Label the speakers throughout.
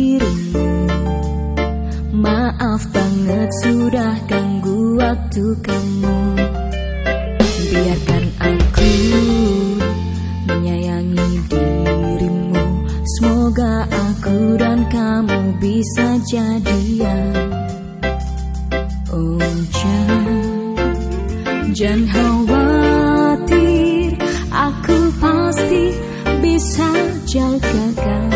Speaker 1: dirimu Maaf banget sudah ganggu waktu kamu. Biarkan aku menyayangi dirimu. Semoga aku dan kamu bisa jadian. Oh jangan, jangan khawatir. Aku pasti bisa jaga kamu.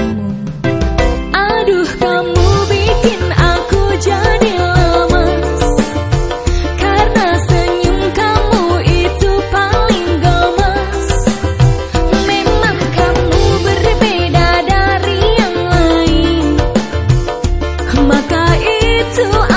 Speaker 1: またいつ会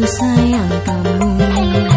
Speaker 1: Sayang kamu